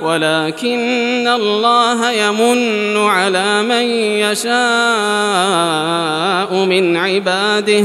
ولكن الله يمن على من يشاء من عباده.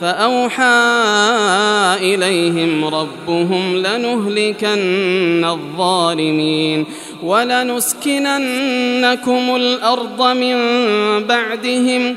فأوحى إليهم ربهم لنهلكن الظالمين ولنسكننكم الأرض من بعدهم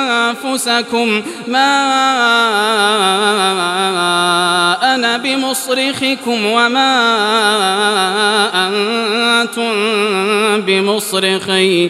أنفسكم ما أنا بمصرخكم وما أنتم بمصرخي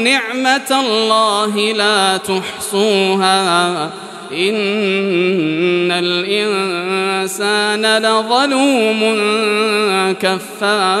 نعمة الله لا تحصوها. إن الإنسان لظلوم كفار.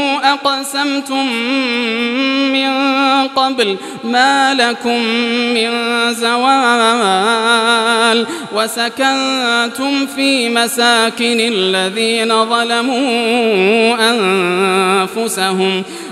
أقسمتم من قبل ما لكم من زوال وسكنتم في مساكن الذين ظلموا أنفسهم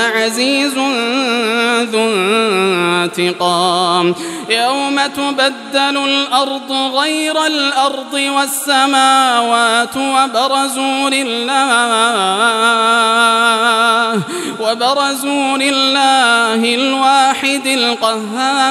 عزيز ذو انتقام. يوم تبدل الأرض غير الأرض والسماوات وبرزوا لله وبرزوا لله الواحد القهار.